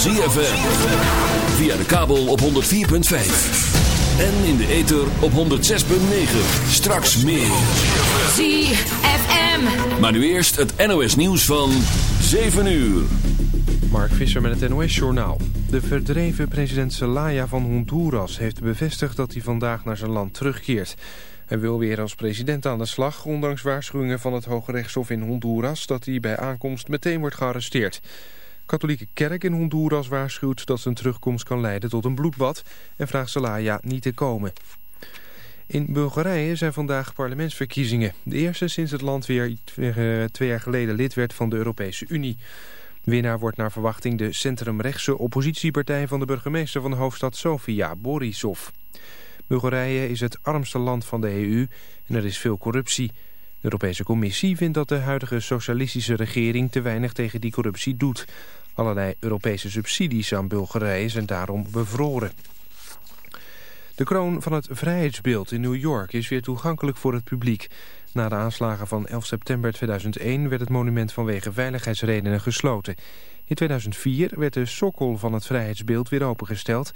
ZFM. Via de kabel op 104.5. En in de ether op 106.9. Straks meer. ZFM. Maar nu eerst het NOS nieuws van 7 uur. Mark Visser met het NOS-journaal. De verdreven president Zelaya van Honduras heeft bevestigd dat hij vandaag naar zijn land terugkeert. Hij wil weer als president aan de slag, ondanks waarschuwingen van het Hoge Rechtshof in Honduras... dat hij bij aankomst meteen wordt gearresteerd. Katholieke kerk in Honduras waarschuwt dat zijn terugkomst kan leiden tot een bloedbad... en vraagt Zelaya niet te komen. In Bulgarije zijn vandaag parlementsverkiezingen. De eerste sinds het land weer eh, twee jaar geleden lid werd van de Europese Unie. Winnaar wordt naar verwachting de centrumrechtse oppositiepartij van de burgemeester van de hoofdstad Sofia, Borisov. Bulgarije is het armste land van de EU en er is veel corruptie. De Europese Commissie vindt dat de huidige socialistische regering te weinig tegen die corruptie doet. Allerlei Europese subsidies aan Bulgarije zijn daarom bevroren. De kroon van het Vrijheidsbeeld in New York is weer toegankelijk voor het publiek. Na de aanslagen van 11 september 2001 werd het monument vanwege veiligheidsredenen gesloten. In 2004 werd de sokkel van het Vrijheidsbeeld weer opengesteld...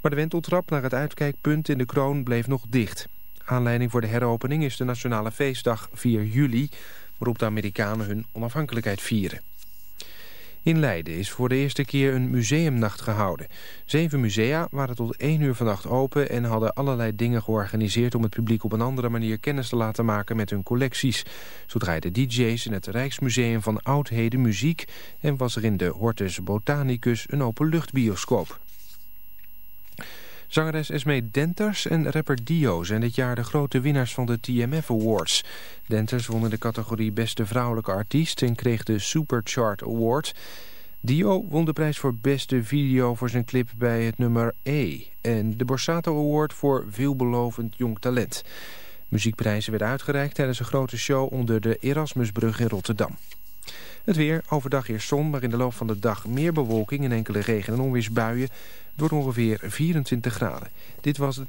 maar de wenteltrap naar het uitkijkpunt in de kroon bleef nog dicht. Aanleiding voor de heropening is de nationale feestdag 4 juli... waarop de Amerikanen hun onafhankelijkheid vieren. In Leiden is voor de eerste keer een museumnacht gehouden. Zeven musea waren tot één uur vannacht open en hadden allerlei dingen georganiseerd om het publiek op een andere manier kennis te laten maken met hun collecties. Zo draaiden DJ's in het Rijksmuseum van Oudheden muziek en was er in de Hortus Botanicus een openluchtbioscoop. Zangeres Esme Denters en rapper Dio zijn dit jaar de grote winnaars van de TMF Awards. Denters won in de categorie Beste Vrouwelijke Artiest en kreeg de Superchart Award. Dio won de prijs voor beste video voor zijn clip bij het nummer E. En de Borsato Award voor veelbelovend jong talent. Muziekprijzen werden uitgereikt tijdens een grote show onder de Erasmusbrug in Rotterdam. Het weer, overdag eerst zon, maar in de loop van de dag meer bewolking en enkele regen- en onweersbuien. Wordt ongeveer 24 graden. Dit was het...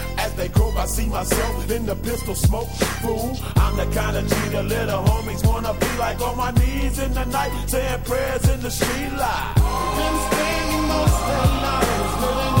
As they croak, I see myself in the pistol smoke. Fool, I'm the kind of G little homies wanna be like on my knees in the night, saying prayers in the street light. Been spending most of the gangster's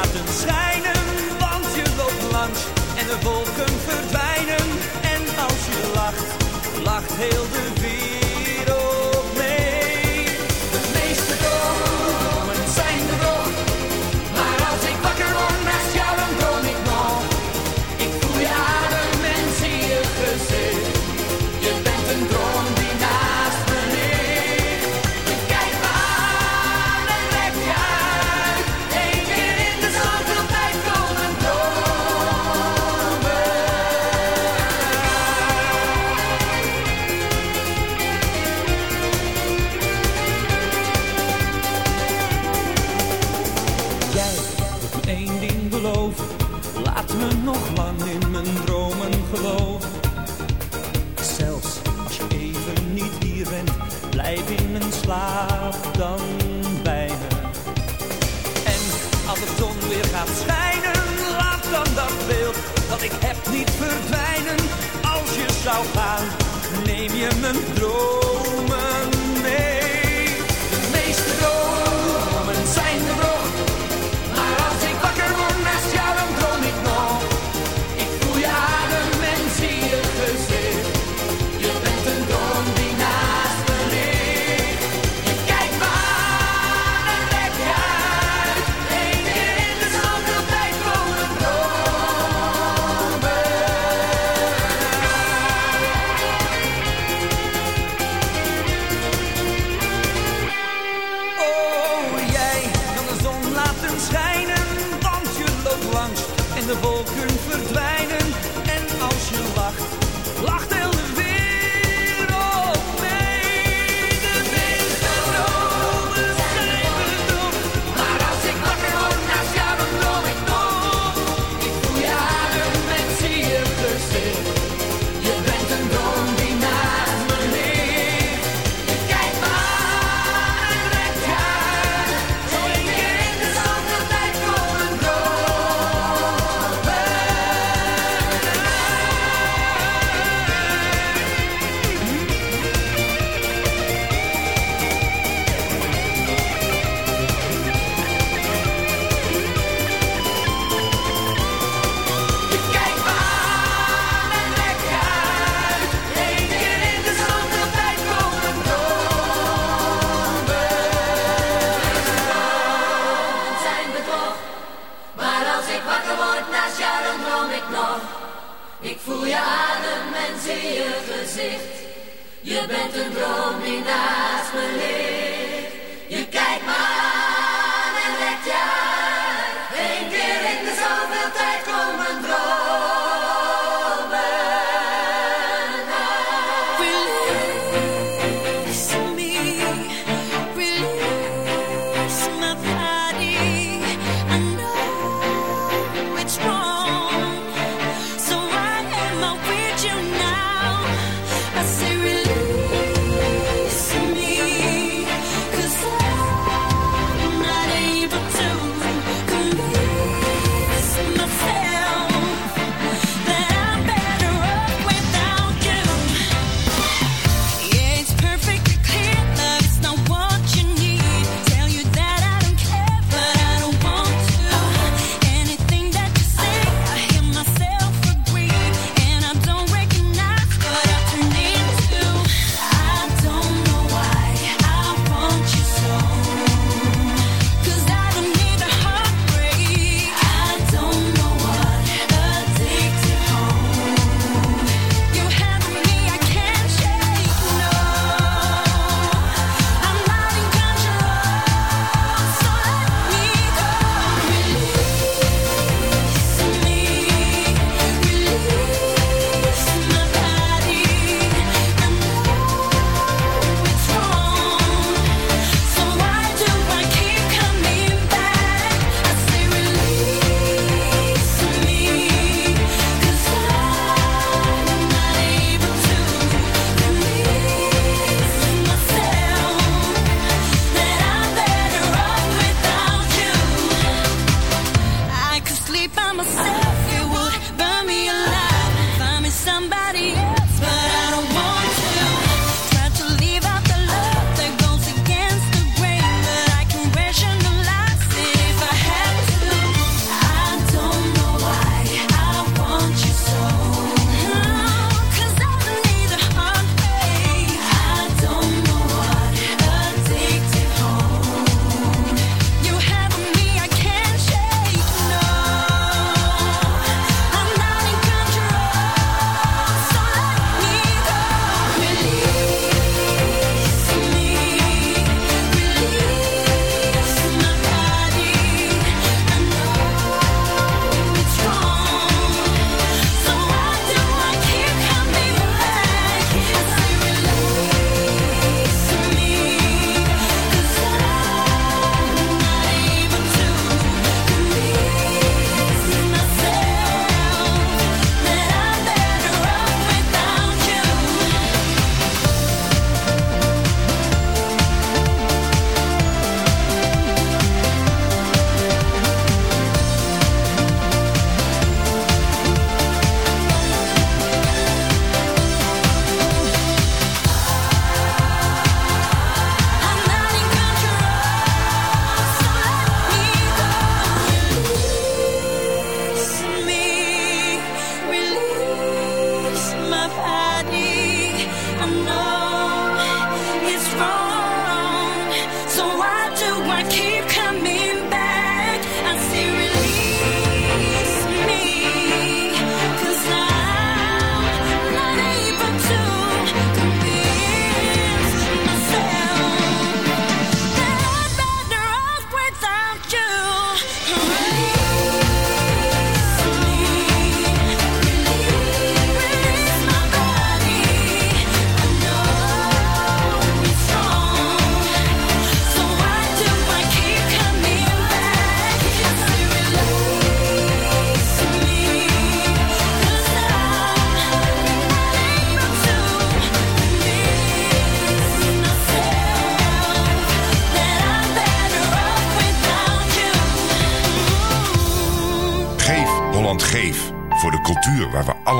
Laten schijnen, neem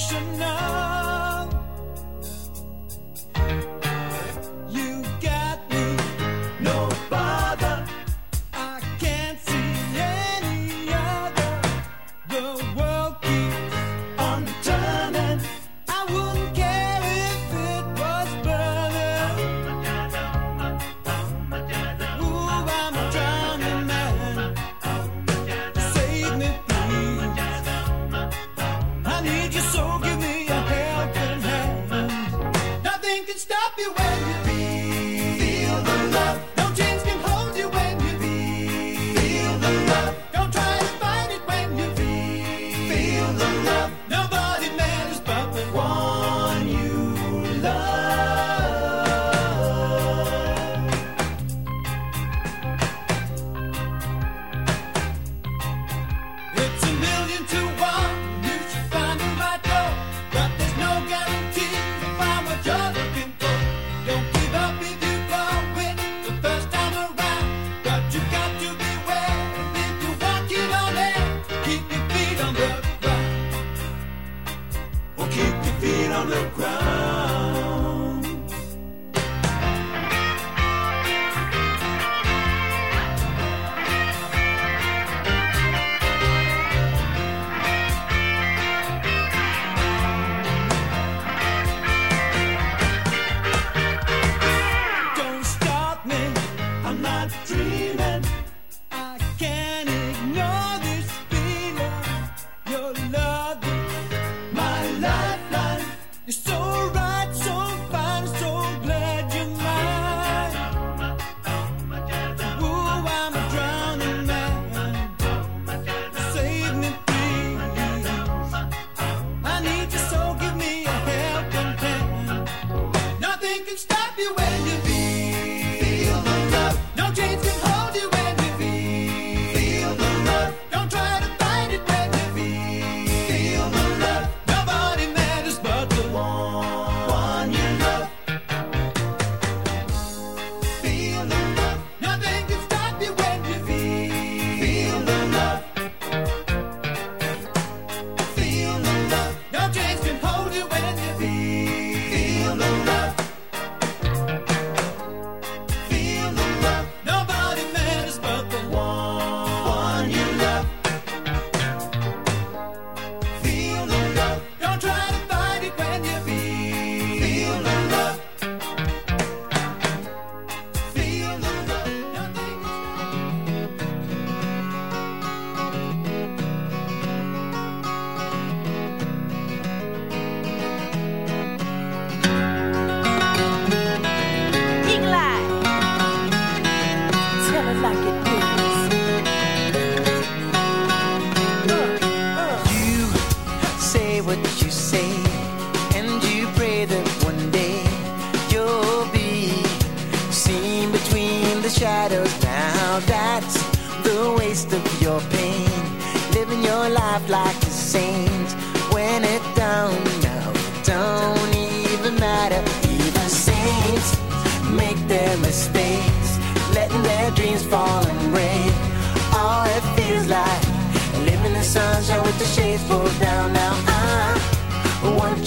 affection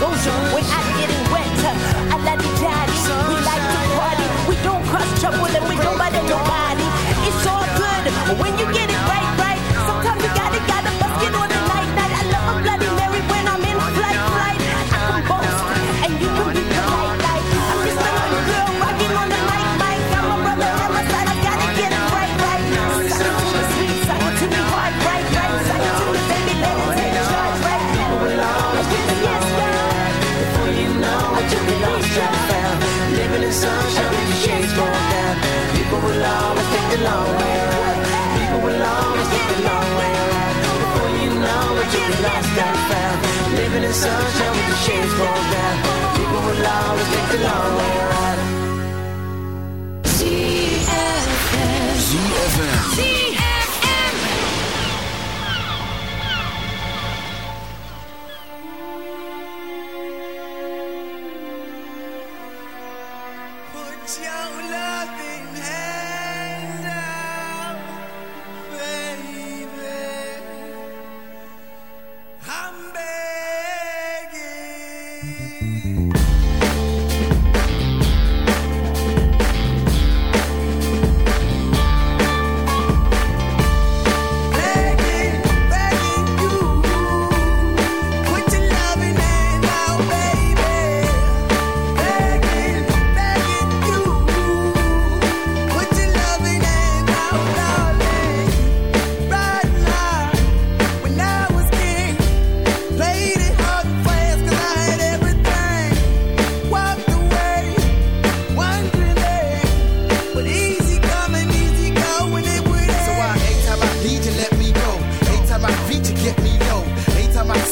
Goes with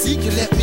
secret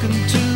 talking to